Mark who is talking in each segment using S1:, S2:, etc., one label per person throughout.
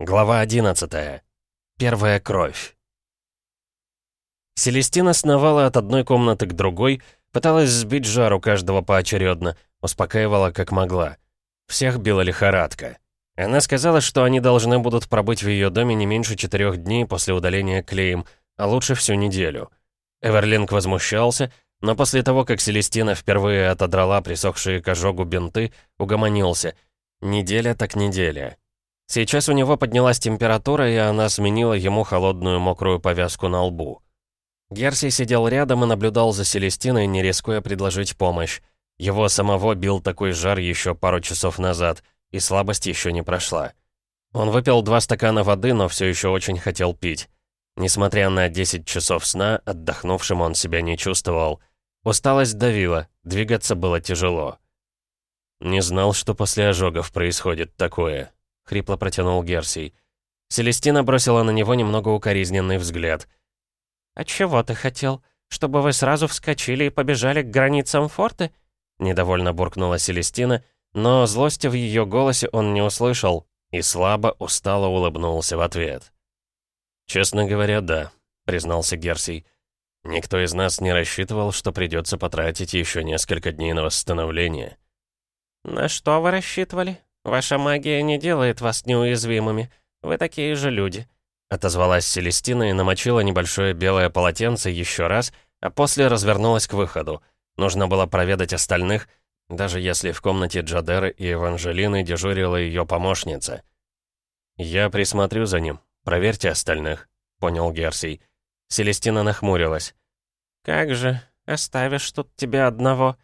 S1: Глава 11. Первая кровь. Селестина сновала от одной комнаты к другой, пыталась сбить жару каждого поочередно, успокаивала как могла. Всех била лихорадка. Она сказала, что они должны будут пробыть в ее доме не меньше четырех дней после удаления клеем, а лучше всю неделю. Эверлинг возмущался, но после того, как Селестина впервые отодрала присохшие к ожогу бинты, угомонился. Неделя так неделя. Сейчас у него поднялась температура, и она сменила ему холодную мокрую повязку на лбу. Герси сидел рядом и наблюдал за Селестиной, не рискуя предложить помощь. Его самого бил такой жар еще пару часов назад, и слабость еще не прошла. Он выпил два стакана воды, но все еще очень хотел пить. Несмотря на 10 часов сна, отдохнувшим он себя не чувствовал. Усталость давила, двигаться было тяжело. Не знал, что после ожогов происходит такое хрипло протянул Герсий. Селестина бросила на него немного укоризненный взгляд. «А чего ты хотел? Чтобы вы сразу вскочили и побежали к границам форта?» Недовольно буркнула Селестина, но злости в ее голосе он не услышал и слабо, устало улыбнулся в ответ. «Честно говоря, да», — признался Герсий. «Никто из нас не рассчитывал, что придется потратить еще несколько дней на восстановление».
S2: «На что вы рассчитывали?» «Ваша магия не делает вас неуязвимыми. Вы такие же люди», — отозвалась Селестина и намочила небольшое белое полотенце еще раз, а после развернулась к выходу. Нужно было проведать остальных, даже если в комнате Джадеры и Эванжелины дежурила ее помощница. «Я присмотрю за ним. Проверьте остальных», — понял Герсий. Селестина нахмурилась. «Как же, оставишь тут тебя одного?»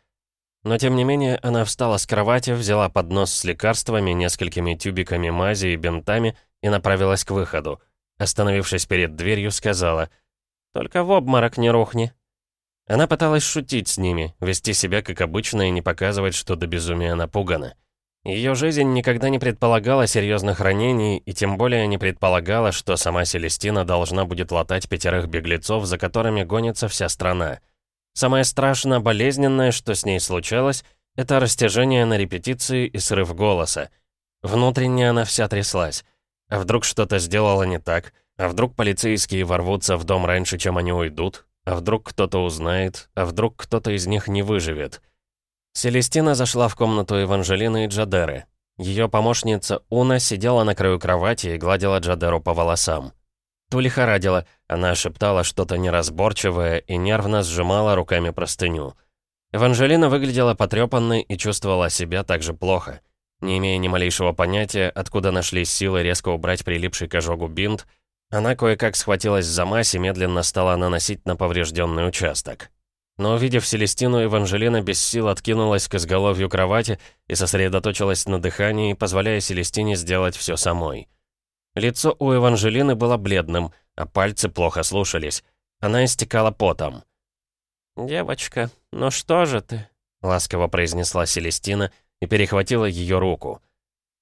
S2: Но тем не менее, она встала с кровати, взяла поднос с лекарствами, несколькими тюбиками мази и бинтами и направилась к выходу. Остановившись перед дверью, сказала, «Только в обморок не рухни». Она пыталась шутить с ними, вести себя как обычно и не показывать, что до безумия напугана. Ее жизнь никогда не предполагала серьезных ранений, и тем более не предполагала, что сама Селестина должна будет латать пятерых беглецов, за которыми гонится вся страна. Самое страшно болезненное, что с ней случалось, это растяжение на репетиции и срыв голоса. Внутренне она вся тряслась. А вдруг что-то сделала не так? А вдруг полицейские ворвутся в дом раньше, чем они уйдут? А вдруг кто-то узнает? А вдруг кто-то из них не выживет? Селестина зашла в комнату Эванжелины и Джадеры. Ее помощница Уна сидела на краю кровати и гладила Джадеру по волосам. Ту лихорадила, она шептала что-то неразборчивое и нервно сжимала руками простыню. Эванжелина выглядела потрепанной и чувствовала себя так же плохо. Не имея ни малейшего понятия, откуда нашлись силы резко убрать прилипший к ожогу бинт, она кое-как схватилась за мазь и медленно стала наносить на поврежденный участок. Но увидев Селестину, Эванжелина без сил откинулась к изголовью кровати и сосредоточилась на дыхании, позволяя Селестине сделать все самой. Лицо у Эванжелины было бледным, а пальцы плохо слушались. Она истекала потом. «Девочка, ну что же ты?» — ласково произнесла Селестина и перехватила ее руку.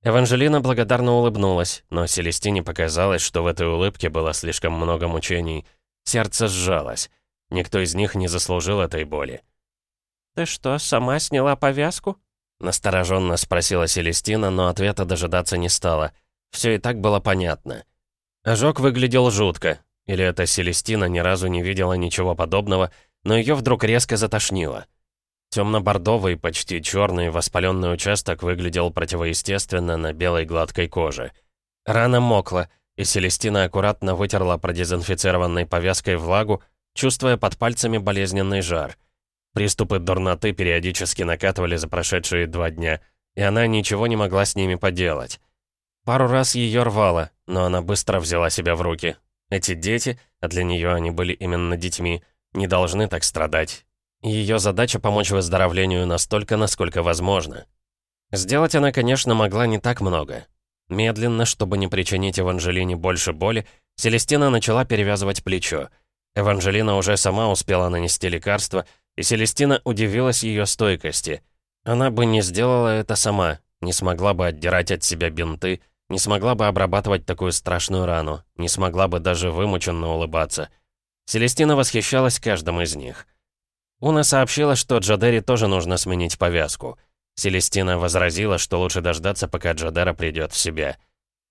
S1: Эванжелина благодарно улыбнулась, но Селестине показалось, что в этой улыбке было слишком много мучений. Сердце сжалось. Никто из них не заслужил этой боли.
S2: «Ты что, сама сняла повязку?»
S1: Настороженно спросила Селестина, но ответа дожидаться не стала. Все и так было понятно. Ожог выглядел жутко. Или эта Селестина ни разу не видела ничего подобного, но ее вдруг резко затошнило. Темно-бордовый, почти черный воспаленный участок выглядел противоестественно на белой гладкой коже. Рана мокла, и Селестина аккуратно вытерла продезинфицированной повязкой влагу, чувствуя под пальцами болезненный жар. Приступы дурноты периодически накатывали за прошедшие два дня, и она ничего не могла с ними поделать. Пару раз ее рвало, но она быстро взяла себя в руки. Эти дети, а для нее они были именно детьми, не должны так страдать. Ее задача помочь выздоровлению настолько, насколько возможно. Сделать она, конечно, могла не так много. Медленно, чтобы не причинить Эванжелине больше боли, Селестина начала перевязывать плечо. Эванжелина уже сама успела нанести лекарство, и Селестина удивилась ее стойкости. Она бы не сделала это сама, не смогла бы отдирать от себя бинты, не смогла бы обрабатывать такую страшную рану, не смогла бы даже вымученно улыбаться. Селестина восхищалась каждым из них. Уна сообщила, что Джадере тоже нужно сменить повязку. Селестина возразила, что лучше дождаться, пока Джадера придет в себя.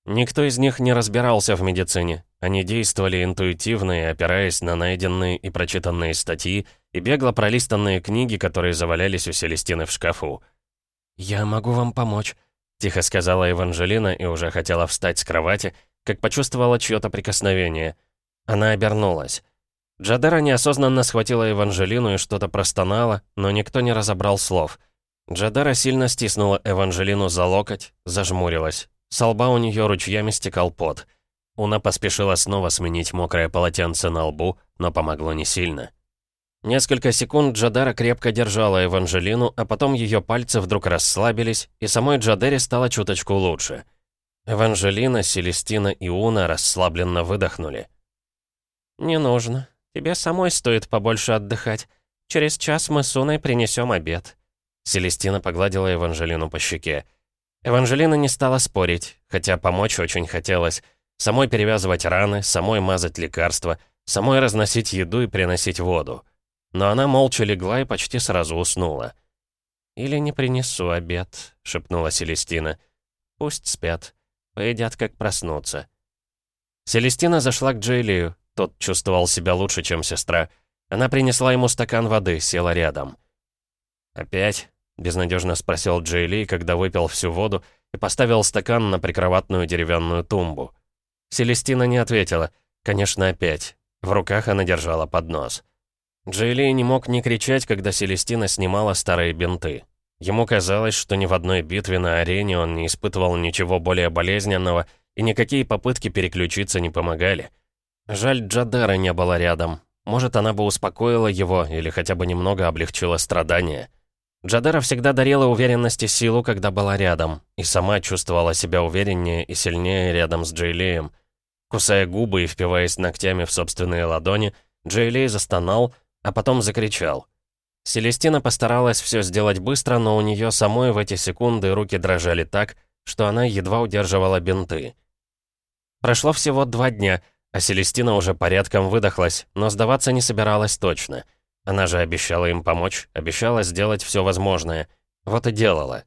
S1: Никто из них не разбирался в медицине. Они действовали интуитивно и опираясь на найденные и прочитанные статьи и бегло пролистанные книги, которые завалялись у Селестины в шкафу. «Я могу вам помочь», — тихо сказала Эванжелина и уже хотела встать с кровати, как почувствовала чье-то прикосновение. Она обернулась. Джадера неосознанно схватила Эванжелину и что-то простонала, но никто не разобрал слов. Джадера сильно стиснула Эванжелину за локоть, зажмурилась. С лба у нее ручьями стекал пот. Уна поспешила снова сменить мокрое полотенце на лбу, но помогло не сильно. Несколько секунд Джадара крепко держала Эванжелину, а потом ее пальцы вдруг расслабились, и самой Джадере стало чуточку лучше. Эванжелина, Селестина и Уна расслабленно выдохнули.
S2: «Не нужно. Тебе самой стоит побольше отдыхать. Через час мы с Уной принесем обед».
S1: Селестина погладила Эванжелину по щеке. Эванжелина не стала спорить, хотя помочь очень хотелось. Самой перевязывать раны, самой мазать лекарства, самой разносить еду и приносить воду. Но она молча легла и почти сразу уснула.
S2: «Или не принесу обед», — шепнула Селестина. «Пусть спят. Поедят, как проснутся».
S1: Селестина зашла к Джейлию. Тот чувствовал себя лучше, чем сестра. Она принесла ему стакан воды, села рядом. «Опять?» — безнадежно спросил Джейли, когда выпил всю воду и поставил стакан на прикроватную деревянную тумбу. Селестина не ответила. Конечно, опять. В руках она держала поднос. Джейли не мог не кричать, когда Селестина снимала старые бинты. Ему казалось, что ни в одной битве на арене он не испытывал ничего более болезненного, и никакие попытки переключиться не помогали. Жаль, Джадера не было рядом. Может, она бы успокоила его или хотя бы немного облегчила страдания. Джадера всегда дарила уверенность и силу, когда была рядом, и сама чувствовала себя увереннее и сильнее рядом с Джейлеем. Кусая губы и впиваясь ногтями в собственные ладони, Джейлей застонал, а потом закричал. Селестина постаралась все сделать быстро, но у нее самой в эти секунды руки дрожали так, что она едва удерживала бинты. Прошло всего два дня, а Селестина уже порядком выдохлась, но сдаваться не собиралась точно — она же обещала им помочь, обещала сделать все возможное. Вот и делала.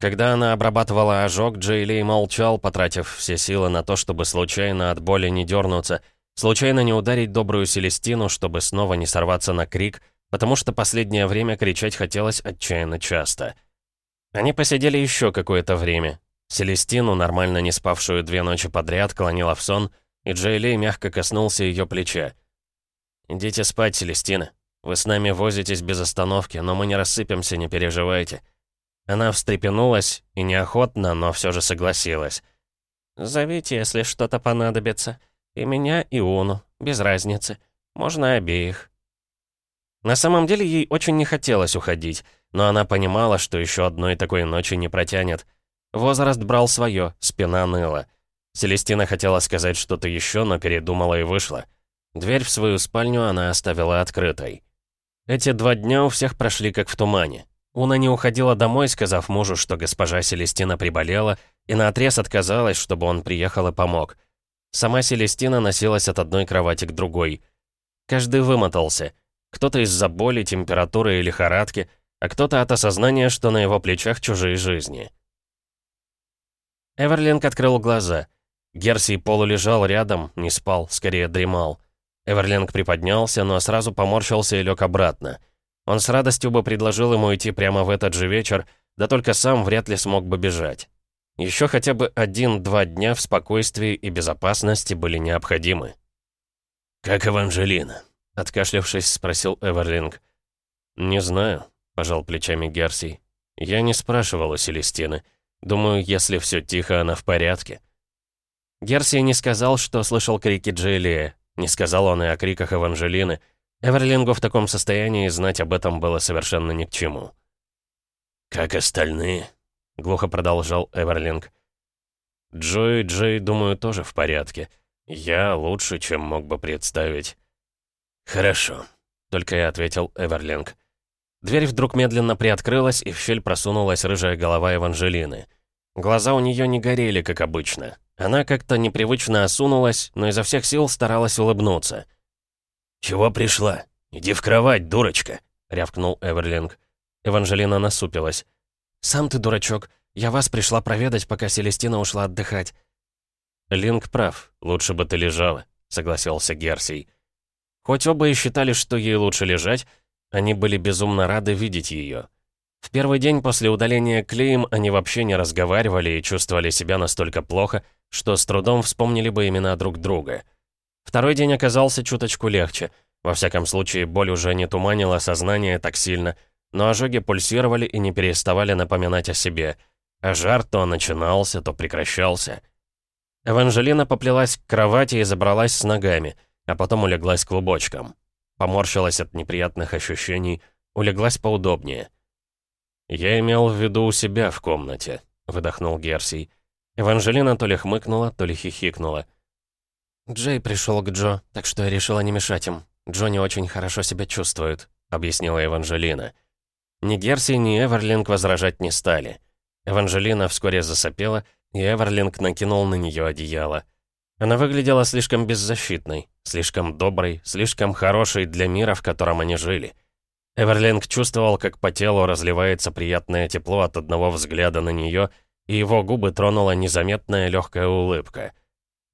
S1: Когда она обрабатывала ожог, Джейли молчал, потратив все силы на то, чтобы случайно от боли не дернуться, случайно не ударить добрую Селестину, чтобы снова не сорваться на крик, потому что последнее время кричать хотелось отчаянно часто. Они посидели еще какое-то время. Селестину, нормально не спавшую две ночи подряд, клонила в сон, и Джейли мягко коснулся ее плеча. «Идите спать, Селестина», вы с нами возитесь без остановки, но мы не рассыпемся, не переживайте». Она встрепенулась и неохотно, но все же согласилась.
S2: «Зовите, если что-то понадобится. И меня, и Уну. Без разницы. Можно обеих».
S1: На самом деле ей очень не хотелось уходить, но она понимала, что еще одной такой ночи не протянет. Возраст брал свое, спина ныла. Селестина хотела сказать что-то еще, но передумала и вышла. Дверь в свою спальню она оставила открытой. Эти два дня у всех прошли как в тумане. Уна не уходила домой, сказав мужу, что госпожа Селестина приболела, и наотрез отказалась, чтобы он приехал и помог. Сама Селестина носилась от одной кровати к другой. Каждый вымотался. Кто-то из-за боли, температуры и лихорадки, а кто-то от осознания, что на его плечах чужие жизни. Эверлинг открыл глаза. Герсий полулежал рядом, не спал, скорее дремал. Эверлинг приподнялся, но сразу поморщился и лег обратно. Он с радостью бы предложил ему идти прямо в этот же вечер, да только сам вряд ли смог бы бежать. Еще хотя бы один-два дня в спокойствии и безопасности были необходимы.
S3: «Как Эванжелина?»
S1: — откашлявшись, спросил Эверлинг. «Не знаю», — пожал плечами Герсий. «Я не спрашивал у Селестины. Думаю, если все тихо, она в порядке». Герсий не сказал, что слышал крики Джейлия, не сказал он и о криках Эванжелины. Эверлингу в таком состоянии знать об этом было совершенно ни к чему.
S3: «Как остальные?» — глухо продолжал Эверлинг.
S1: «Джо и Джей, думаю, тоже в порядке. Я лучше, чем мог бы представить».
S3: «Хорошо», —
S1: только и ответил Эверлинг. Дверь вдруг медленно приоткрылась, и в щель просунулась рыжая голова Эванжелины. Глаза у нее не горели, как обычно. Она как-то непривычно осунулась, но изо всех сил старалась улыбнуться.
S3: «Чего пришла? Иди в кровать, дурочка!» — рявкнул Эверлинг.
S1: Эванжелина насупилась. «Сам ты дурачок. Я вас пришла проведать, пока Селестина ушла отдыхать». Линк прав, лучше бы ты лежала», — согласился Герсий. Хоть оба и считали, что ей лучше лежать, они были безумно рады видеть ее. В первый день после удаления клеем они вообще не разговаривали и чувствовали себя настолько плохо, что с трудом вспомнили бы имена друг друга. Второй день оказался чуточку легче. Во всяком случае, боль уже не туманила сознание так сильно, но ожоги пульсировали и не переставали напоминать о себе. А жар то начинался, то прекращался. Эванжелина поплелась к кровати и забралась с ногами, а потом улеглась клубочком. Поморщилась от неприятных ощущений, улеглась поудобнее. «Я имел в виду у себя в комнате», — выдохнул Герсий. Эванжелина то ли хмыкнула, то ли хихикнула.
S2: «Джей пришел к Джо, так что я решила не мешать им. Джо не очень хорошо себя чувствует», — объяснила Эванжелина.
S1: Ни Герси, ни Эверлинг возражать не стали. Эванжелина вскоре засопела, и Эверлинг накинул на нее одеяло. Она выглядела слишком беззащитной, слишком доброй, слишком хорошей для мира, в котором они жили. Эверлинг чувствовал, как по телу разливается приятное тепло от одного взгляда на нее, и его губы тронула незаметная легкая улыбка.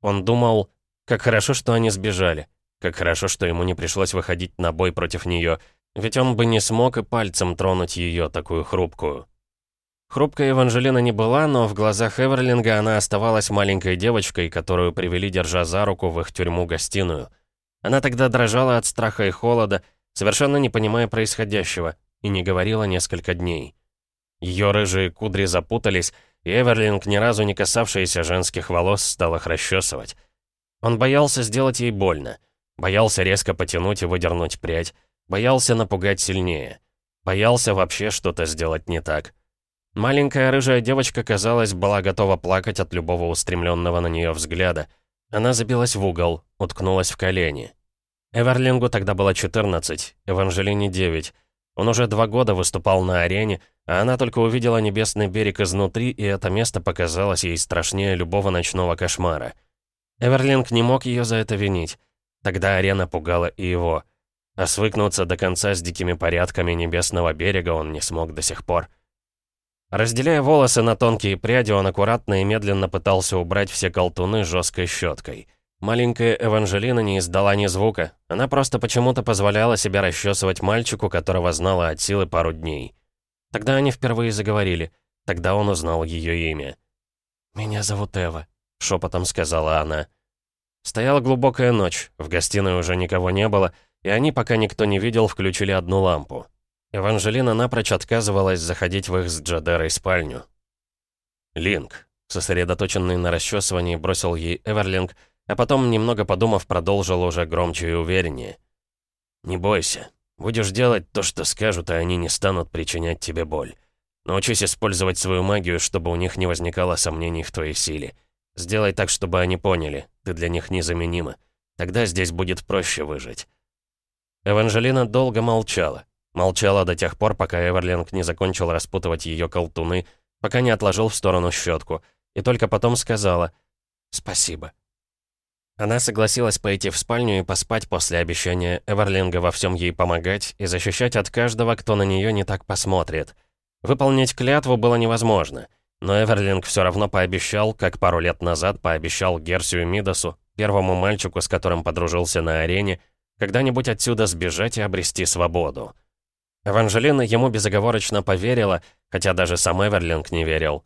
S1: Он думал, как хорошо, что они сбежали, как хорошо, что ему не пришлось выходить на бой против нее, ведь он бы не смог и пальцем тронуть ее, такую хрупкую. Хрупкая Эванжелина не была, но в глазах Эверлинга она оставалась маленькой девочкой, которую привели, держа за руку, в их тюрьму-гостиную. Она тогда дрожала от страха и холода, совершенно не понимая происходящего, и не говорила несколько дней. Ее рыжие кудри запутались, и Эверлинг, ни разу не касавшийся женских волос, стал их расчесывать. Он боялся сделать ей больно, боялся резко потянуть и выдернуть прядь, боялся напугать сильнее, боялся вообще что-то сделать не так. Маленькая рыжая девочка, казалось, была готова плакать от любого устремленного на нее взгляда. Она забилась в угол, уткнулась в колени. Эверлингу тогда было 14, Эванжелине 9. Он уже два года выступал на арене, а она только увидела небесный берег изнутри, и это место показалось ей страшнее любого ночного кошмара. Эверлинг не мог ее за это винить. Тогда арена пугала и его. А свыкнуться до конца с дикими порядками небесного берега он не смог до сих пор. Разделяя волосы на тонкие пряди, он аккуратно и медленно пытался убрать все колтуны жесткой щеткой. Маленькая Эванжелина не издала ни звука. Она просто почему-то позволяла себя расчесывать мальчику, которого знала от силы пару дней. Тогда они впервые заговорили. Тогда он узнал ее имя.
S2: «Меня зовут Эва», —
S1: шепотом сказала она. Стояла глубокая ночь, в гостиной уже никого не было, и они, пока никто не видел, включили одну лампу. Эванжелина напрочь отказывалась заходить в их с Джадерой спальню. «Линк», сосредоточенный на расчесывании, бросил ей Эверлинг, а потом, немного подумав, продолжил уже громче и увереннее. «Не бойся. Будешь делать то, что скажут, и они не станут причинять тебе боль. Научись использовать свою магию, чтобы у них не возникало сомнений в твоей силе. Сделай так, чтобы они поняли, ты для них незаменима. Тогда здесь будет проще выжить». Эванжелина долго молчала. Молчала до тех пор, пока Эверлинг не закончил распутывать ее колтуны, пока не отложил в сторону щетку, и только потом сказала «Спасибо». Она согласилась пойти в спальню и поспать после обещания Эверлинга во всем ей помогать и защищать от каждого, кто на нее не так посмотрит. Выполнить клятву было невозможно, но Эверлинг все равно пообещал, как пару лет назад пообещал Герсию Мидасу, первому мальчику, с которым подружился на арене, когда-нибудь отсюда сбежать и обрести свободу. Эванжелина ему безоговорочно поверила, хотя даже сам Эверлинг не верил.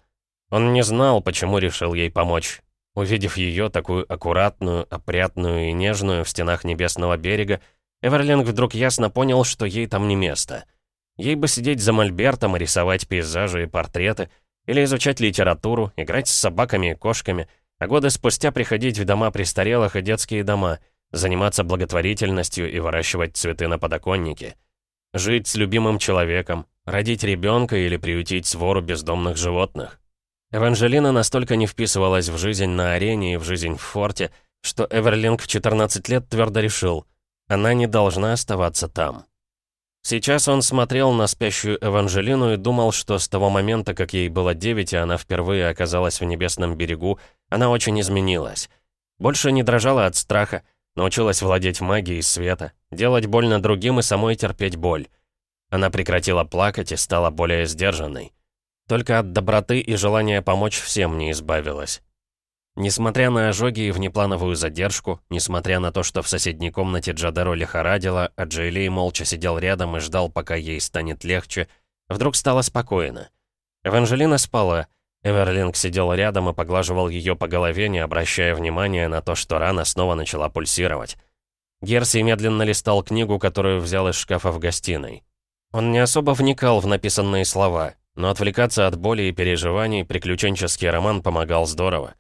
S1: Он не знал, почему решил ей помочь. Увидев ее, такую аккуратную, опрятную и нежную в стенах Небесного берега, Эверлинг вдруг ясно понял, что ей там не место. Ей бы сидеть за мольбертом и рисовать пейзажи и портреты, или изучать литературу, играть с собаками и кошками, а годы спустя приходить в дома престарелых и детские дома, заниматься благотворительностью и выращивать цветы на подоконнике. Жить с любимым человеком, родить ребенка или приютить свору бездомных животных. Эванжелина настолько не вписывалась в жизнь на арене и в жизнь в форте, что Эверлинг в 14 лет твердо решил, она не должна оставаться там. Сейчас он смотрел на спящую Эванжелину и думал, что с того момента, как ей было 9, и она впервые оказалась в небесном берегу, она очень изменилась. Больше не дрожала от страха, Научилась владеть магией света, делать больно другим и самой терпеть боль. Она прекратила плакать и стала более сдержанной. Только от доброты и желания помочь всем не избавилась. Несмотря на ожоги и внеплановую задержку, несмотря на то, что в соседней комнате Джадеру лихорадила, а Джейли молча сидел рядом и ждал, пока ей станет легче, вдруг стало спокойно. Эванжелина спала, Эверлинг сидел рядом и поглаживал ее по голове, не обращая внимания на то, что рана снова начала пульсировать. Герси медленно листал книгу, которую взял из шкафа в гостиной. Он не особо вникал в написанные слова, но отвлекаться от боли и переживаний приключенческий роман помогал здорово.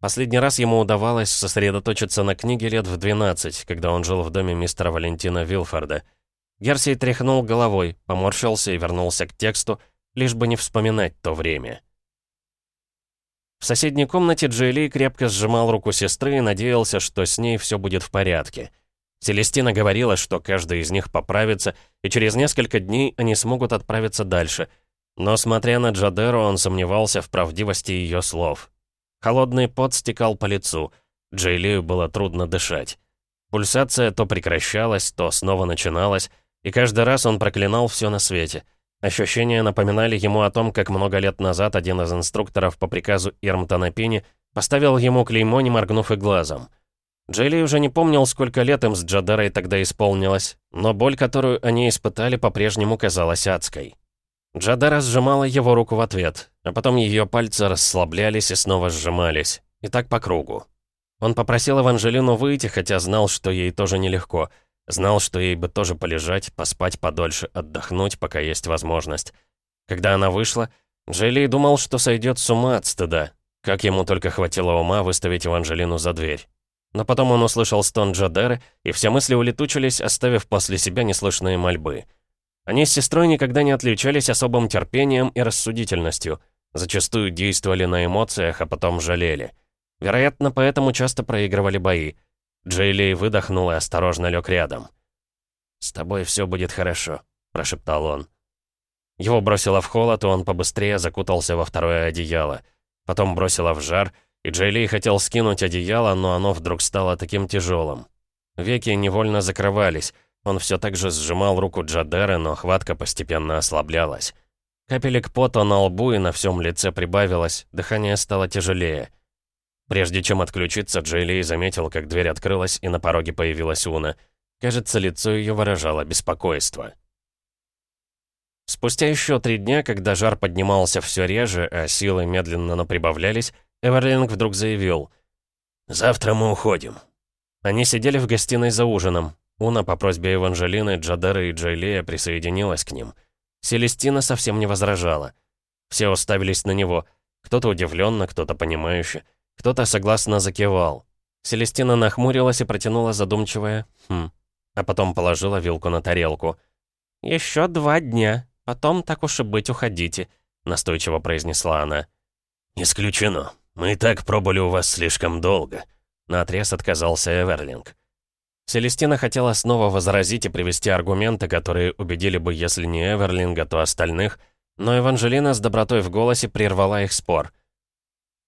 S1: Последний раз ему удавалось сосредоточиться на книге лет в 12, когда он жил в доме мистера Валентина Вилфорда. Герсий тряхнул головой, поморщился и вернулся к тексту, лишь бы не вспоминать то время. В соседней комнате Джейли крепко сжимал руку сестры и надеялся, что с ней все будет в порядке. Селестина говорила, что каждый из них поправится, и через несколько дней они смогут отправиться дальше. Но, смотря на Джадеру, он сомневался в правдивости ее слов. Холодный пот стекал по лицу. Джейлию было трудно дышать. Пульсация то прекращалась, то снова начиналась, и каждый раз он проклинал все на свете. Ощущения напоминали ему о том, как много лет назад один из инструкторов по приказу Ирмтона Пини поставил ему клеймо, не моргнув и глазом. Джейли уже не помнил, сколько лет им с Джадерой тогда исполнилось, но боль, которую они испытали, по-прежнему казалась адской. Джадара сжимала его руку в ответ, а потом ее пальцы расслаблялись и снова сжимались. И так по кругу. Он попросил Эванжелину выйти, хотя знал, что ей тоже нелегко. Знал, что ей бы тоже полежать, поспать подольше, отдохнуть, пока есть возможность. Когда она вышла, Джейли думал, что сойдет с ума от стыда. Как ему только хватило ума выставить Эванжелину за дверь. Но потом он услышал стон Джадеры, и все мысли улетучились, оставив после себя неслышные мольбы. Они с сестрой никогда не отличались особым терпением и рассудительностью, зачастую действовали на эмоциях, а потом жалели. Вероятно, поэтому часто проигрывали бои. Джейли выдохнул и осторожно лег рядом. «С тобой все будет хорошо», — прошептал он. Его бросило в холод, и он побыстрее закутался во второе одеяло. Потом бросило в жар, и Джейли хотел скинуть одеяло, но оно вдруг стало таким тяжелым. Веки невольно закрывались, он все так же сжимал руку Джадеры, но хватка постепенно ослаблялась. Капелек пота на лбу и на всем лице прибавилось, дыхание стало тяжелее. Прежде чем отключиться, Джейли заметил, как дверь открылась, и на пороге появилась Уна. Кажется, лицо ее выражало беспокойство. Спустя еще три дня, когда жар поднимался все реже, а силы медленно, но прибавлялись, Эверлинг вдруг заявил. «Завтра мы уходим». Они сидели в гостиной за ужином. Уна по просьбе Эванжелины, Джадера и Джейлея присоединилась к ним. Селестина совсем не возражала. Все уставились на него. Кто-то удивленно, кто-то понимающе, кто-то согласно закивал. Селестина нахмурилась и протянула задумчивое «хм», а потом положила вилку на тарелку. «Еще два дня, потом, так уж и быть, уходите», — настойчиво произнесла она. «Исключено. Мы и так пробыли у вас слишком долго», — наотрез отказался Эверлинг. Селестина хотела снова возразить и привести аргументы, которые убедили бы, если не Эверлинга, то остальных, но Эванжелина с добротой в голосе прервала их спор.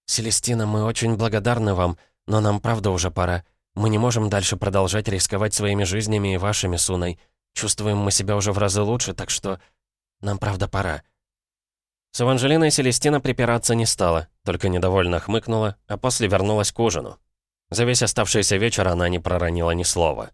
S1: «Селестина, мы очень благодарны вам, но нам правда уже пора. Мы не можем дальше продолжать рисковать своими жизнями и вашими, Суной. Чувствуем мы себя уже в разы лучше, так что нам правда пора». С Эванжелиной Селестина припираться не стала, только недовольно хмыкнула, а после вернулась к ужину. За весь оставшийся вечер она не проронила ни слова.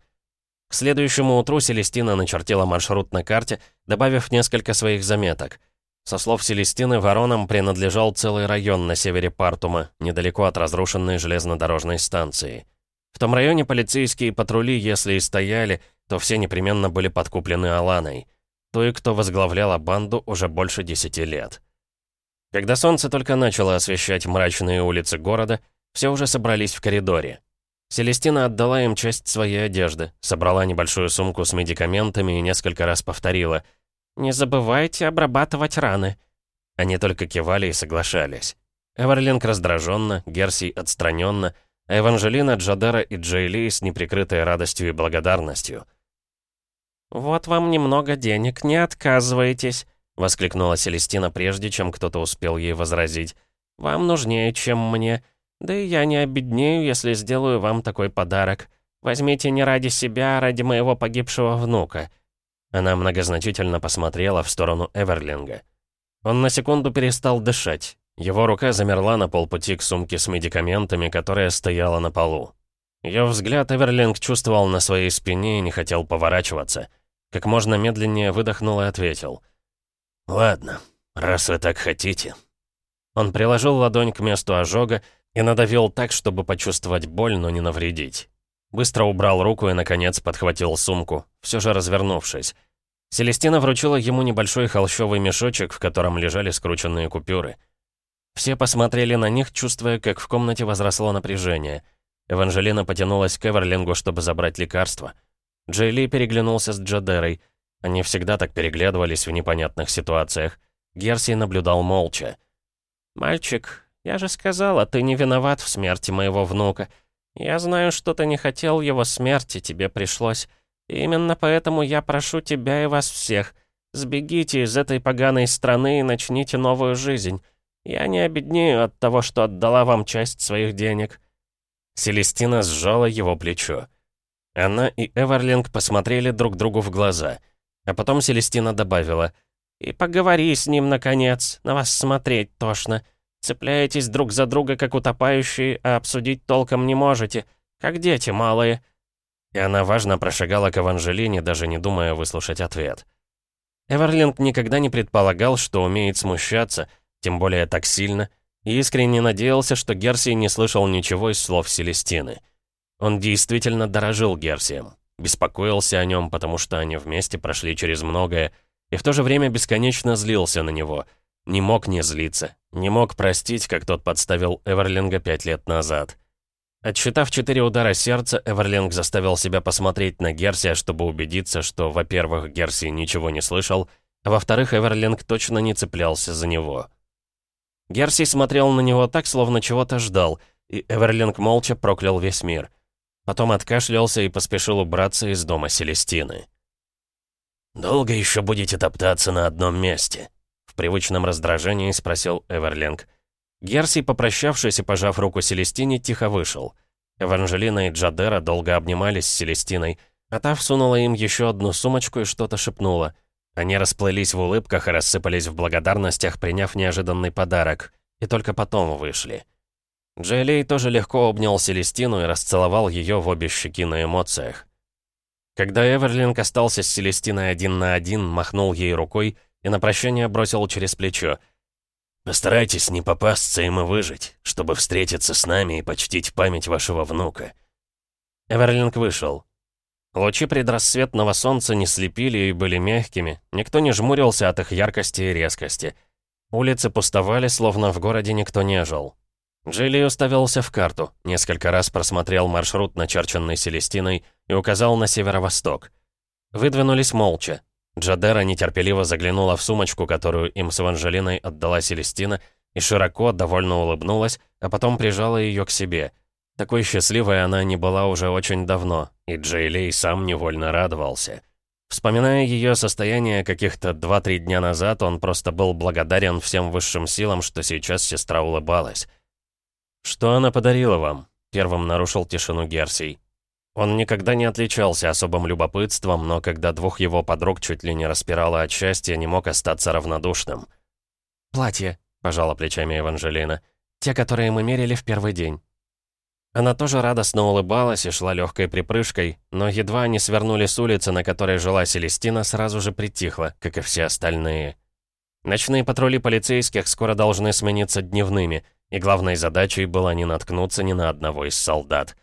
S1: К следующему утру Селестина начертила маршрут на карте, добавив несколько своих заметок. Со слов Селестины, воронам принадлежал целый район на севере Партума, недалеко от разрушенной железнодорожной станции. В том районе полицейские патрули, если и стояли, то все непременно были подкуплены Аланой. Той, кто возглавляла банду уже больше десяти лет. Когда солнце только начало освещать мрачные улицы города, все уже собрались в коридоре. Селестина отдала им часть своей одежды, собрала небольшую сумку с медикаментами и несколько раз повторила «Не забывайте обрабатывать раны». Они только кивали и соглашались. Эверлинг раздраженно, Герси отстраненно, а Эванжелина, Джадера и Джейли с неприкрытой радостью и благодарностью. «Вот вам немного денег, не отказывайтесь», — воскликнула Селестина, прежде чем кто-то успел ей возразить. «Вам нужнее, чем мне. Да и я не обеднею, если сделаю вам такой подарок. Возьмите не ради себя, а ради моего погибшего внука». Она многозначительно посмотрела в сторону Эверлинга. Он на секунду перестал дышать. Его рука замерла на полпути к сумке с медикаментами, которая стояла на полу. Ее взгляд Эверлинг чувствовал на своей спине и не хотел поворачиваться. Как можно медленнее выдохнул и ответил. «Ладно, раз вы так хотите». Он приложил ладонь к месту ожога и надавил так, чтобы почувствовать боль, но не навредить. Быстро убрал руку и, наконец, подхватил сумку, все же развернувшись. Селестина вручила ему небольшой холщовый мешочек, в котором лежали скрученные купюры. Все посмотрели на них, чувствуя, как в комнате возросло напряжение. Эванжелина потянулась к Эверлингу, чтобы забрать лекарство. Джейли переглянулся с Джадерой. Они всегда так переглядывались в непонятных ситуациях. Герси наблюдал молча. «Мальчик, я же сказала, ты не виноват в смерти моего внука. Я знаю, что ты не хотел его смерти, тебе пришлось. Именно поэтому я прошу тебя и вас всех. Сбегите из этой поганой страны и начните новую жизнь. Я не обеднею от того, что отдала вам часть своих денег». Селестина сжала его плечо. Она и Эверлинг посмотрели друг другу в глаза. А потом Селестина добавила, «И поговори с ним, наконец, на вас смотреть тошно. Цепляетесь друг за друга, как утопающие, а обсудить толком не можете, как дети малые». И она важно прошагала к Эванжелине, даже не думая выслушать ответ. Эверлинг никогда не предполагал, что умеет смущаться, тем более так сильно, и искренне надеялся, что Герси не слышал ничего из слов Селестины. Он действительно дорожил Герсием, беспокоился о нем, потому что они вместе прошли через многое, и в то же время бесконечно злился на него. Не мог не злиться, не мог простить, как тот подставил Эверлинга пять лет назад. Отсчитав четыре удара сердца, Эверлинг заставил себя посмотреть на Герсия, чтобы убедиться, что, во-первых, Герси ничего не слышал, а во-вторых, Эверлинг точно не цеплялся за него. Герси смотрел на него так, словно чего-то ждал, и Эверлинг молча проклял весь мир. Потом откашлялся и поспешил убраться из дома Селестины. «Долго еще будете топтаться на одном месте?» В привычном раздражении спросил Эверлинг. Герси, попрощавшись и пожав руку Селестине, тихо вышел. Эванжелина и Джадера долго обнимались с Селестиной, а та всунула им еще одну сумочку и что-то шепнула. Они расплылись в улыбках и рассыпались в благодарностях, приняв неожиданный подарок. И только потом вышли. Джейлей тоже легко обнял Селестину и расцеловал ее в обе щеки на эмоциях. Когда Эверлинг остался с Селестиной один на один, махнул ей рукой и на прощание бросил через плечо. «Постарайтесь не попасться им и выжить, чтобы встретиться с нами и почтить память вашего внука». Эверлинг вышел. Лучи предрассветного солнца не слепили и были мягкими, никто не жмурился от их яркости и резкости. Улицы пустовали, словно в городе никто не жил. Джилли уставился в карту, несколько раз просмотрел маршрут, начерченный Селестиной, и указал на северо-восток. Выдвинулись молча. Джадера нетерпеливо заглянула в сумочку, которую им с Эванжелиной отдала Селестина, и широко, довольно улыбнулась, а потом прижала ее к себе — такой счастливой она не была уже очень давно, и Джейлей сам невольно радовался. Вспоминая ее состояние каких-то 2-3 дня назад, он просто был благодарен всем высшим силам, что сейчас сестра улыбалась. «Что она подарила вам?» — первым нарушил тишину Герсий. Он никогда не отличался особым любопытством, но когда двух его подруг чуть ли не распирало от счастья, не мог остаться равнодушным. «Платье», — пожала плечами Эванжелина. «Те, которые мы мерили в первый день. Она тоже радостно улыбалась и шла легкой припрыжкой, но едва они свернули с улицы, на которой жила Селестина, сразу же притихла, как и все остальные. Ночные патрули полицейских скоро должны смениться дневными, и главной задачей было не наткнуться ни на одного из солдат.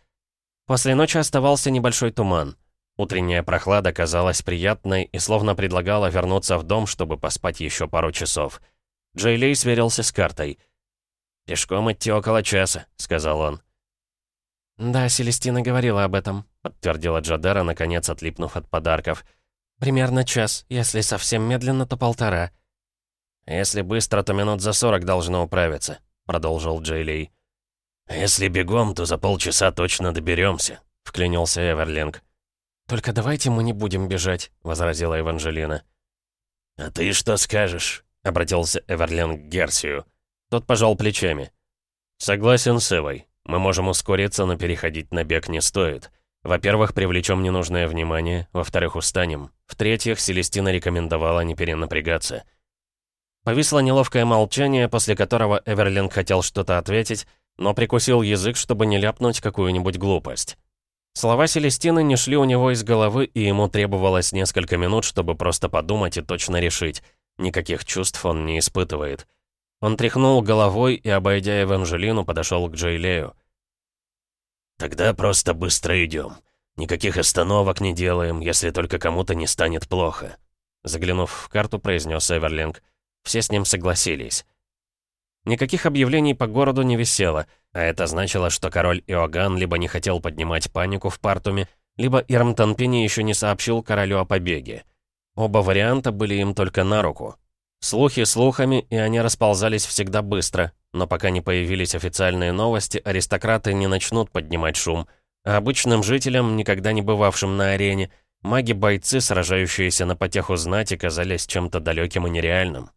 S1: После ночи оставался небольшой туман. Утренняя прохлада казалась приятной и словно предлагала вернуться в дом, чтобы поспать еще пару часов. Джейлей сверился с картой. «Пешком идти около часа», — сказал он. «Да, Селестина говорила об этом», — подтвердила Джадера, наконец отлипнув от подарков. «Примерно час. Если совсем медленно, то полтора». «Если быстро, то минут за сорок должно управиться», — продолжил Джейлей. «А если бегом, то за полчаса точно доберемся», — вклинился Эверлинг. «Только давайте мы не будем бежать», — возразила Эванжелина. «А ты что скажешь?» — обратился Эверлинг к Герсию. Тот пожал плечами. «Согласен с Эвой. Мы можем ускориться, но переходить на бег не стоит. Во-первых, привлечем ненужное внимание, во-вторых, устанем. В-третьих, Селестина рекомендовала не перенапрягаться. Повисло неловкое молчание, после которого Эверлинг хотел что-то ответить, но прикусил язык, чтобы не ляпнуть какую-нибудь глупость. Слова Селестины не шли у него из головы, и ему требовалось несколько минут, чтобы просто подумать и точно решить. Никаких чувств он не испытывает. Он тряхнул головой и, обойдя Эванжелину, подошел к Джейлею.
S3: «Тогда просто быстро идем. Никаких остановок не делаем, если только кому-то не станет плохо»,
S1: заглянув в карту, произнес Эверлинг. Все с ним согласились. Никаких объявлений по городу не висело, а это значило, что король Иоганн либо не хотел поднимать панику в Партуме, либо Ирмтанпини еще не сообщил королю о побеге. Оба варианта были им только на руку. Слухи слухами, и они расползались всегда быстро, но пока не появились официальные новости, аристократы не начнут поднимать шум, а обычным жителям, никогда не бывавшим на арене, маги-бойцы, сражающиеся на потеху знати, казались чем-то далеким и нереальным.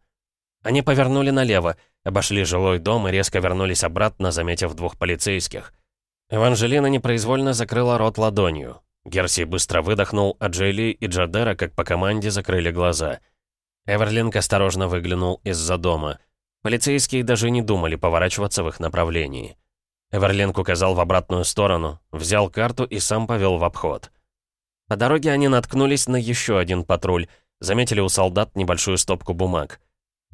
S1: Они повернули налево, обошли жилой дом и резко вернулись обратно, заметив двух полицейских. Эванжелина непроизвольно закрыла рот ладонью. Герси быстро выдохнул, а Джейли и Джадера, как по команде, закрыли глаза. Эверлинг осторожно выглянул из-за дома. Полицейские даже не думали поворачиваться в их направлении. Эверлинг указал в обратную сторону, взял карту и сам повел в обход. По дороге они наткнулись на еще один патруль, заметили у солдат небольшую стопку бумаг.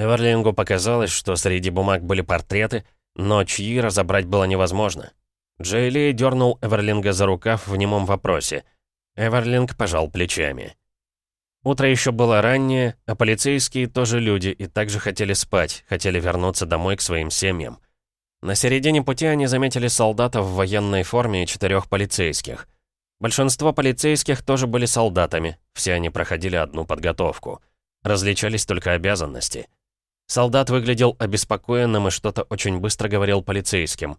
S1: Эверлингу показалось, что среди бумаг были портреты, но чьи разобрать было невозможно. Джейли дернул Эверлинга за рукав в немом вопросе. Эверлинг пожал плечами. Утро еще было раннее, а полицейские тоже люди и также хотели спать, хотели вернуться домой к своим семьям. На середине пути они заметили солдата в военной форме и четырех полицейских. Большинство полицейских тоже были солдатами, все они проходили одну подготовку. Различались только обязанности — Солдат выглядел обеспокоенным и что-то очень быстро говорил полицейским.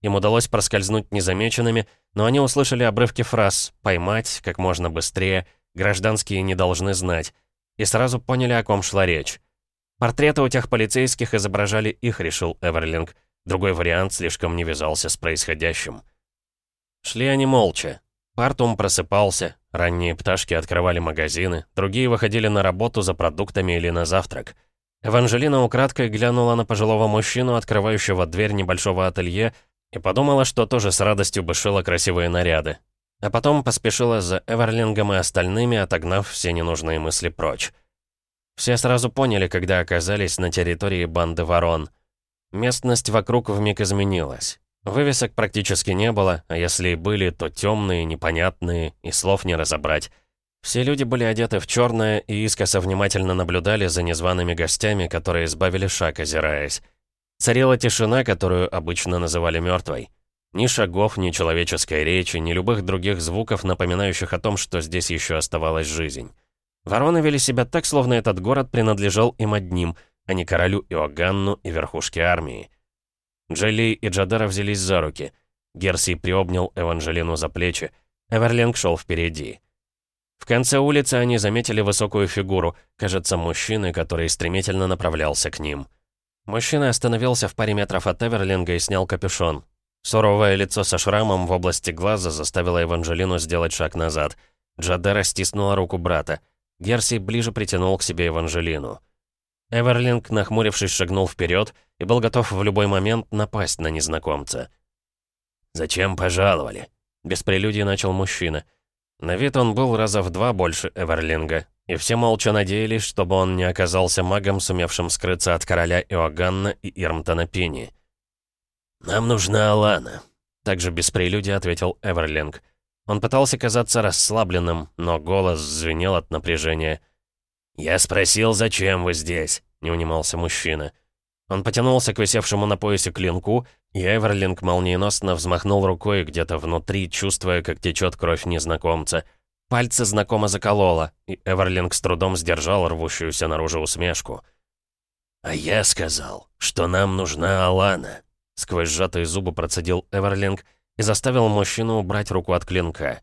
S1: Им удалось проскользнуть незамеченными, но они услышали обрывки фраз «поймать», «как можно быстрее», «гражданские не должны знать», и сразу поняли, о ком шла речь. Портреты у тех полицейских изображали их, решил Эверлинг. Другой вариант слишком не вязался с происходящим. Шли они молча. Партум просыпался, ранние пташки открывали магазины, другие выходили на работу за продуктами или на завтрак — Эванжелина украдкой глянула на пожилого мужчину, открывающего дверь небольшого ателье, и подумала, что тоже с радостью бы шила красивые наряды. А потом поспешила за Эверлингом и остальными, отогнав все ненужные мысли прочь. Все сразу поняли, когда оказались на территории банды ворон. Местность вокруг вмиг изменилась. Вывесок практически не было, а если и были, то темные, непонятные, и слов не разобрать. Все люди были одеты в черное и искоса внимательно наблюдали за незваными гостями, которые избавили шаг, озираясь. Царила тишина, которую обычно называли мертвой. Ни шагов, ни человеческой речи, ни любых других звуков, напоминающих о том, что здесь еще оставалась жизнь. Вороны вели себя так, словно этот город принадлежал им одним, а не королю Иоганну и верхушке армии. Джелли и Джадера взялись за руки. Герси приобнял Эванжелину за плечи. Эверлинг шел впереди. В конце улицы они заметили высокую фигуру, кажется, мужчины, который стремительно направлялся к ним. Мужчина остановился в паре метров от Эверлинга и снял капюшон. Суровое лицо со шрамом в области глаза заставило Эванжелину сделать шаг назад. Джадера стиснула руку брата. Герси ближе притянул к себе Эванжелину. Эверлинг, нахмурившись, шагнул вперед и был готов в любой момент напасть на незнакомца.
S3: «Зачем пожаловали?»
S1: Без прелюдии начал мужчина — на вид он был раза в два больше Эверлинга, и все молча надеялись, чтобы он не оказался магом, сумевшим скрыться от короля Иоганна и Ирмтона Пини.
S3: «Нам нужна Алана», —
S1: также без прелюдии ответил Эверлинг. Он пытался казаться расслабленным, но голос звенел от напряжения.
S3: «Я спросил, зачем вы здесь?» — не унимался мужчина.
S1: Он потянулся к висевшему на поясе клинку, и Эверлинг молниеносно взмахнул рукой где-то внутри, чувствуя, как течет кровь незнакомца. Пальцы знакомо закололо, и Эверлинг с трудом сдержал рвущуюся наружу усмешку.
S3: «А я сказал, что нам нужна Алана», — сквозь сжатые зубы процедил Эверлинг и заставил мужчину убрать руку от клинка.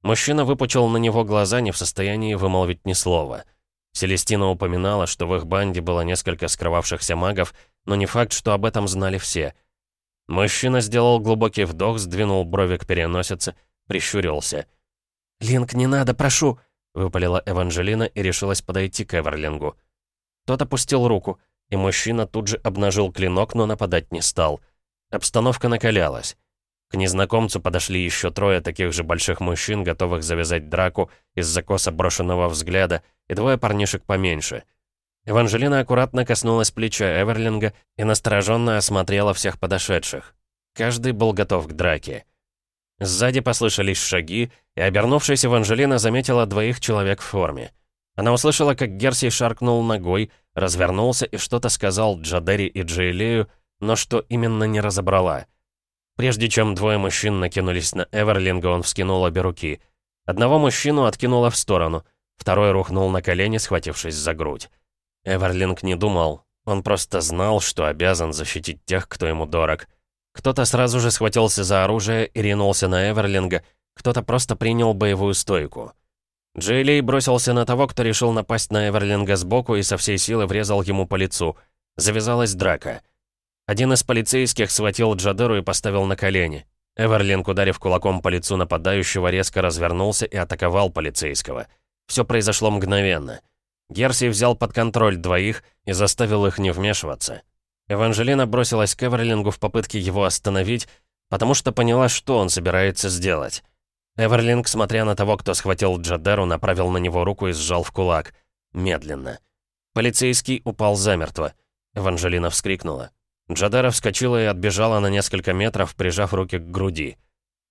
S3: Мужчина выпучил на него глаза, не в состоянии вымолвить ни слова — Селестина упоминала, что в их банде было несколько скрывавшихся магов, но не факт, что об этом знали все. Мужчина сделал глубокий вдох, сдвинул брови к переносице, прищурился. «Линк, не надо, прошу!» — выпалила Эванжелина и решилась подойти к Эверлингу.
S1: Кто-то пустил руку, и мужчина тут же обнажил клинок, но нападать не стал. Обстановка накалялась. К незнакомцу подошли еще трое таких же больших мужчин, готовых завязать драку из-за косо брошенного взгляда, и двое парнишек поменьше. Эванжелина аккуратно коснулась плеча Эверлинга и настороженно осмотрела всех подошедших. Каждый был готов к драке. Сзади послышались шаги, и, обернувшись, Эванжелина заметила двоих человек в форме. Она услышала, как Герсий шаркнул ногой, развернулся и что-то сказал Джадери и Джейлею, но что именно не разобрала. Прежде чем двое мужчин накинулись на Эверлинга, он вскинул обе руки. Одного мужчину откинуло в сторону, второй рухнул на колени, схватившись за грудь. Эверлинг не думал, он просто знал, что обязан защитить тех, кто ему дорог. Кто-то сразу же схватился за оружие и ринулся на Эверлинга, кто-то просто принял боевую стойку. Джейлей бросился на того, кто решил напасть на Эверлинга сбоку и со всей силы врезал ему по лицу. Завязалась драка. Один из полицейских схватил Джадеру и поставил на колени. Эверлинг, ударив кулаком по лицу нападающего, резко развернулся и атаковал полицейского. Все произошло мгновенно. Герси взял под контроль двоих и заставил их не вмешиваться. Эванжелина бросилась к Эверлингу в попытке его остановить, потому что поняла, что он собирается сделать. Эверлинг, смотря на того, кто схватил Джадеру, направил на него руку и сжал в кулак. Медленно. Полицейский упал замертво. Эванжелина вскрикнула. Джадера вскочила и отбежала на несколько метров, прижав руки к груди.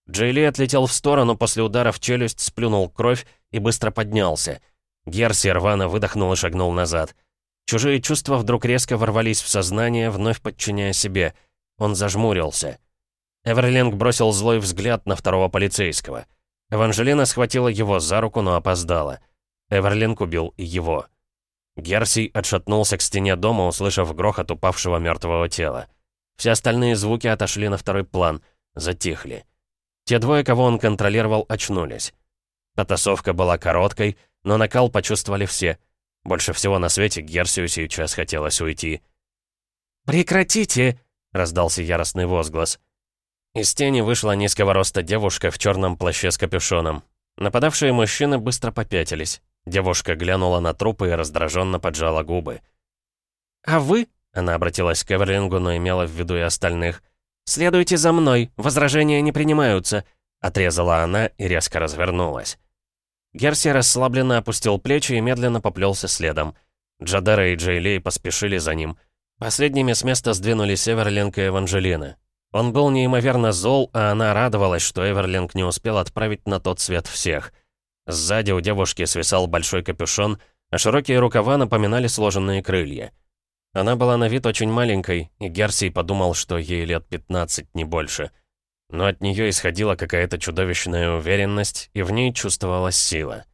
S1: Джейли отлетел в сторону, после удара в челюсть сплюнул кровь и быстро поднялся. Герси рвано выдохнул и шагнул назад. Чужие чувства вдруг резко ворвались в сознание, вновь подчиняя себе. Он зажмурился. Эверлинг бросил злой взгляд на второго полицейского. Эванжелина схватила его за руку, но опоздала. Эверлинг убил и его. Герсий отшатнулся к стене дома, услышав грохот упавшего мертвого тела. Все остальные звуки отошли на второй план, затихли. Те двое, кого он контролировал, очнулись. Потасовка была короткой, но накал почувствовали все — больше всего на свете Герсию сейчас хотелось уйти.
S2: «Прекратите!»
S1: — раздался яростный возглас. Из тени вышла низкого роста девушка в черном плаще с капюшоном. Нападавшие мужчины быстро попятились. Девушка глянула на трупы и раздраженно поджала губы.
S2: «А вы?»
S1: — она обратилась к Эверлингу, но имела в виду и остальных.
S2: «Следуйте за мной, возражения не принимаются», —
S1: отрезала она и резко развернулась. Герси расслабленно опустил плечи и медленно поплелся следом. Джадера и Джейлей поспешили за ним. Последними с места сдвинулись Эверлинг и Эванжелина. Он был неимоверно зол, а она радовалась, что Эверлинг не успел отправить на тот свет всех. Сзади у девушки свисал большой капюшон, а широкие рукава напоминали сложенные крылья. Она была на вид очень маленькой, и Герсий подумал, что ей лет 15, не больше — но от нее исходила какая-то чудовищная уверенность, и в ней чувствовалась сила.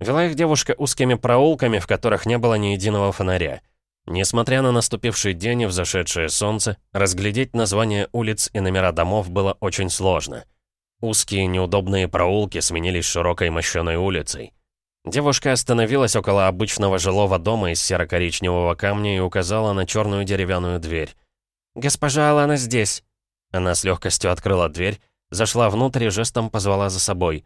S1: Вела их девушка узкими проулками, в которых не было ни единого фонаря. Несмотря на наступивший день и взошедшее солнце, разглядеть названия улиц и номера домов было очень сложно. Узкие неудобные проулки сменились широкой мощеной улицей. Девушка остановилась около обычного жилого дома из серо-коричневого камня и указала на черную деревянную дверь.
S2: «Госпожа Алана здесь».
S1: Она с легкостью открыла дверь, зашла внутрь и жестом позвала за собой.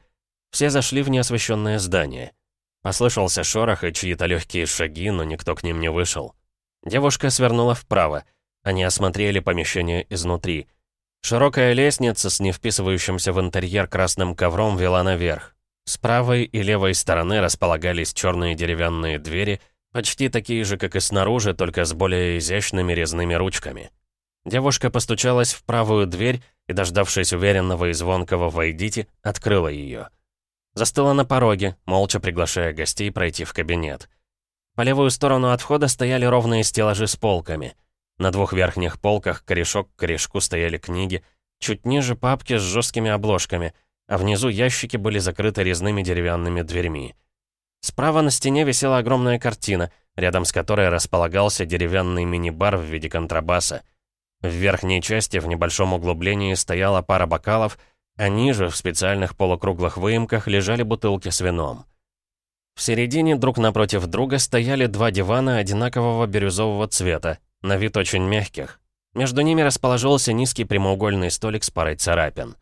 S1: Все зашли в неосвещенное здание. Послышался шорох и чьи-то легкие шаги, но никто к ним не вышел. Девушка свернула вправо. Они осмотрели помещение изнутри. Широкая лестница с не вписывающимся в интерьер красным ковром вела наверх. С правой и левой стороны располагались черные деревянные двери, почти такие же, как и снаружи, только с более изящными резными ручками. Девушка постучалась в правую дверь и, дождавшись уверенного и звонкого «Войдите», открыла ее. Застыла на пороге, молча приглашая гостей пройти в кабинет. По левую сторону от входа стояли ровные стеллажи с полками. На двух верхних полках корешок к корешку стояли книги, чуть ниже папки с жесткими обложками, а внизу ящики были закрыты резными деревянными дверьми. Справа на стене висела огромная картина, рядом с которой располагался деревянный мини-бар в виде контрабаса — в верхней части в небольшом углублении стояла пара бокалов, а ниже, в специальных полукруглых выемках, лежали бутылки с вином. В середине друг напротив друга стояли два дивана одинакового бирюзового цвета, на вид очень мягких. Между ними расположился низкий прямоугольный столик с парой царапин.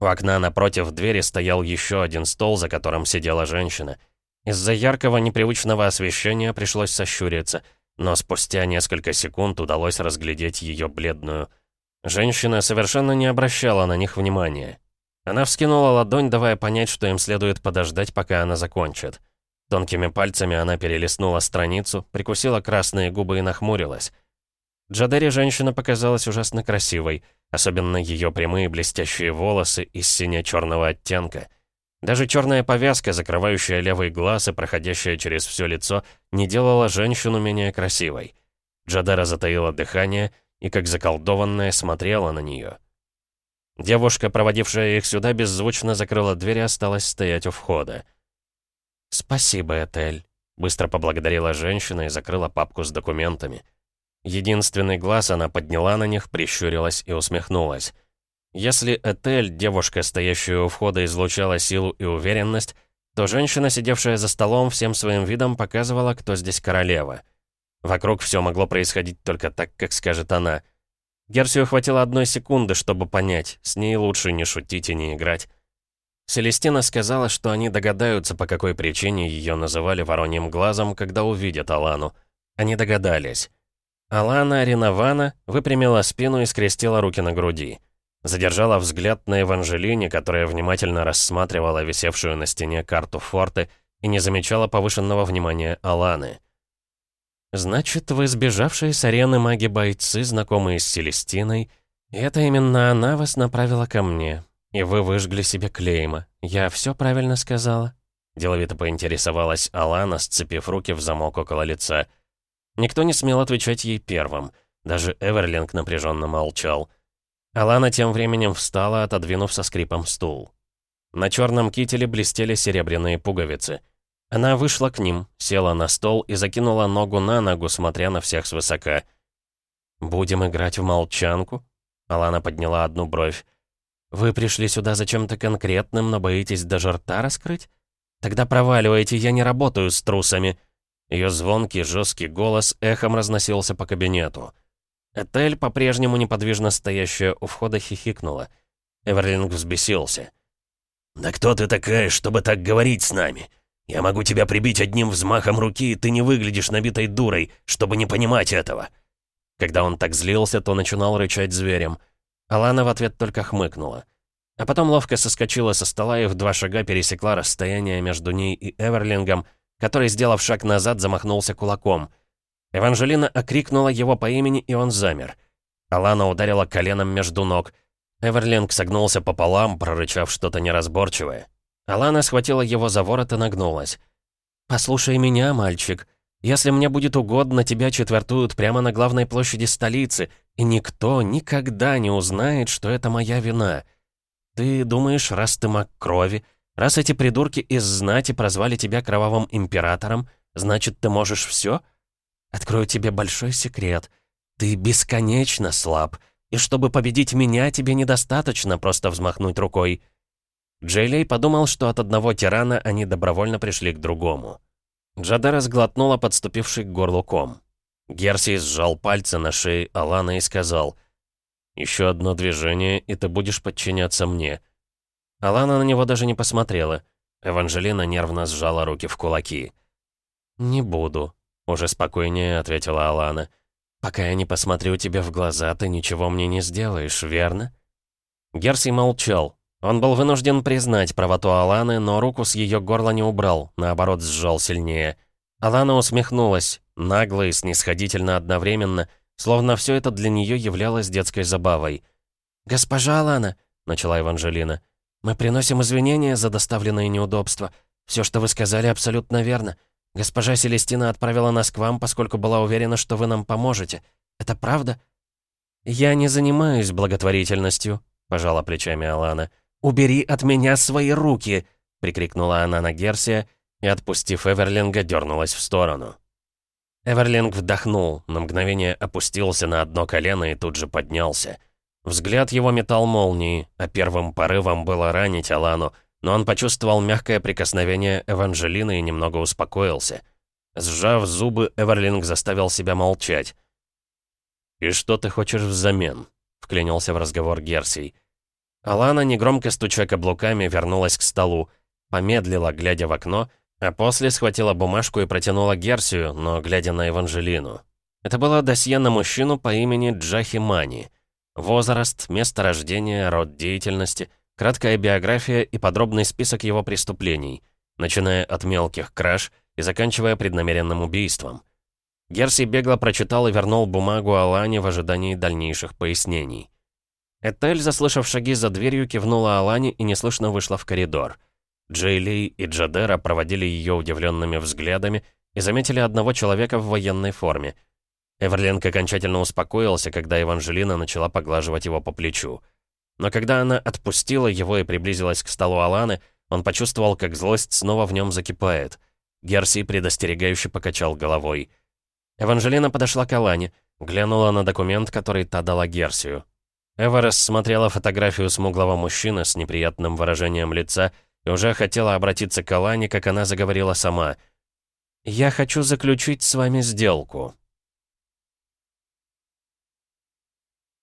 S1: У окна напротив двери стоял еще один стол, за которым сидела женщина. Из-за яркого непривычного освещения пришлось сощуриться — но спустя несколько секунд удалось разглядеть ее бледную. Женщина совершенно не обращала на них внимания. Она вскинула ладонь, давая понять, что им следует подождать, пока она закончит. Тонкими пальцами она перелистнула страницу, прикусила красные губы и нахмурилась. Джадере женщина показалась ужасно красивой, особенно ее прямые блестящие волосы из сине-черного оттенка. Даже черная повязка, закрывающая левый глаз и проходящая через все лицо, не делала женщину менее красивой. Джадера затаила дыхание и, как заколдованная, смотрела на нее. Девушка, проводившая их сюда, беззвучно закрыла дверь и осталась стоять у входа. «Спасибо, Этель», — быстро поблагодарила женщина и закрыла папку с документами. Единственный глаз она подняла на них, прищурилась и усмехнулась. Если Этель, девушка, стоящая у входа, излучала силу и уверенность, то женщина, сидевшая за столом, всем своим видом показывала, кто здесь королева. Вокруг все могло происходить только так, как скажет она. Герсию хватило одной секунды, чтобы понять, с ней лучше не шутить и не играть. Селестина сказала, что они догадаются, по какой причине ее называли вороньим глазом, когда увидят Алану. Они догадались. Алана Ренована выпрямила спину и скрестила руки на груди. Задержала взгляд на Эванжелине, которая внимательно рассматривала висевшую на стене карту форты и не замечала повышенного внимания Аланы. «Значит, вы сбежавшие с арены маги-бойцы, знакомые с Селестиной, и это именно она вас направила ко мне, и вы выжгли себе клейма. Я все правильно сказала?» Деловито поинтересовалась Алана, сцепив руки в замок около лица. Никто не смел отвечать ей первым. Даже Эверлинг напряженно молчал. Алана тем временем встала, отодвинув со скрипом стул. На черном кителе блестели серебряные пуговицы. Она вышла к ним, села на стол и закинула ногу на ногу, смотря на всех свысока. «Будем играть в молчанку?» Алана подняла одну бровь. «Вы пришли сюда за чем-то конкретным, но боитесь даже рта раскрыть? Тогда проваливайте, я не работаю с трусами!» Ее звонкий, жесткий голос эхом разносился по кабинету. Этель, по-прежнему неподвижно стоящая у входа, хихикнула. Эверлинг взбесился. «Да кто ты такая, чтобы так говорить с нами? Я могу тебя прибить одним взмахом руки, и ты не выглядишь набитой дурой, чтобы не понимать этого». Когда он так злился, то начинал рычать зверем. Алана в ответ только хмыкнула. А потом ловко соскочила со стола и в два шага пересекла расстояние между ней и Эверлингом, который, сделав шаг назад, замахнулся кулаком — Эванжелина окрикнула его по имени, и он замер. Алана ударила коленом между ног. Эверлинг согнулся пополам, прорычав что-то неразборчивое. Алана схватила его за ворот и нагнулась. «Послушай меня, мальчик. Если мне будет угодно, тебя четвертуют прямо на главной площади столицы, и никто никогда не узнает, что это моя вина. Ты думаешь, раз ты маг крови, раз эти придурки из знати прозвали тебя кровавым императором, значит, ты можешь все? Открою тебе большой секрет. Ты бесконечно слаб, и чтобы победить меня, тебе недостаточно просто взмахнуть рукой». Джейлей подумал, что от одного тирана они добровольно пришли к другому. Джадара сглотнула подступивший к горлу ком. Герсий сжал пальцы на шее Алана и сказал, «Еще одно движение, и ты будешь подчиняться мне». Алана на него даже не посмотрела. Эванжелина нервно сжала руки в кулаки. «Не буду», уже спокойнее ответила Алана. «Пока я не посмотрю тебе в глаза, ты ничего мне не сделаешь, верно?» Герси молчал. Он был вынужден признать правоту Аланы, но руку с ее горла не убрал, наоборот, сжал сильнее. Алана усмехнулась, нагло и снисходительно одновременно, словно все это для нее являлось детской забавой. «Госпожа Алана», — начала Еванжелина, — «мы приносим извинения за доставленные неудобства. Все, что вы сказали, абсолютно верно. Госпожа Селестина отправила нас к вам, поскольку была уверена, что вы нам поможете. Это правда?» «Я не занимаюсь благотворительностью», — пожала плечами Алана. «Убери от меня свои руки!» — прикрикнула она на Герсия и, отпустив Эверлинга, дернулась в сторону. Эверлинг вдохнул, на мгновение опустился на одно колено и тут же поднялся. Взгляд его метал молнии, а первым порывом было ранить Алану, но он почувствовал мягкое прикосновение Эванжелины и немного успокоился. Сжав зубы, Эверлинг заставил себя молчать. «И что ты хочешь взамен?» — вклинился в разговор Герсий. Алана, негромко стуча каблуками, вернулась к столу, помедлила, глядя в окно, А после схватила бумажку и протянула Герсию, но глядя на Эванжелину. Это было досье на мужчину по имени Джахи Мани. Возраст, место рождения, род деятельности, краткая биография и подробный список его преступлений, начиная от мелких краж и заканчивая преднамеренным убийством. Герси бегло прочитал и вернул бумагу Алане в ожидании дальнейших пояснений. Этель, заслышав шаги за дверью, кивнула Алане и неслышно вышла в коридор. Джейли и Джадера проводили ее удивленными взглядами и заметили одного человека в военной форме. Эверлинг окончательно успокоился, когда Эванжелина начала поглаживать его по плечу. Но когда она отпустила его и приблизилась к столу Аланы, он почувствовал, как злость снова в нем закипает. Герси предостерегающе покачал головой. Эванжелина подошла к Алане, глянула на документ, который та дала Герсию. Эва рассмотрела фотографию смуглого мужчины с неприятным выражением лица и уже хотела обратиться к Алане, как она заговорила сама. «Я хочу заключить с вами сделку»,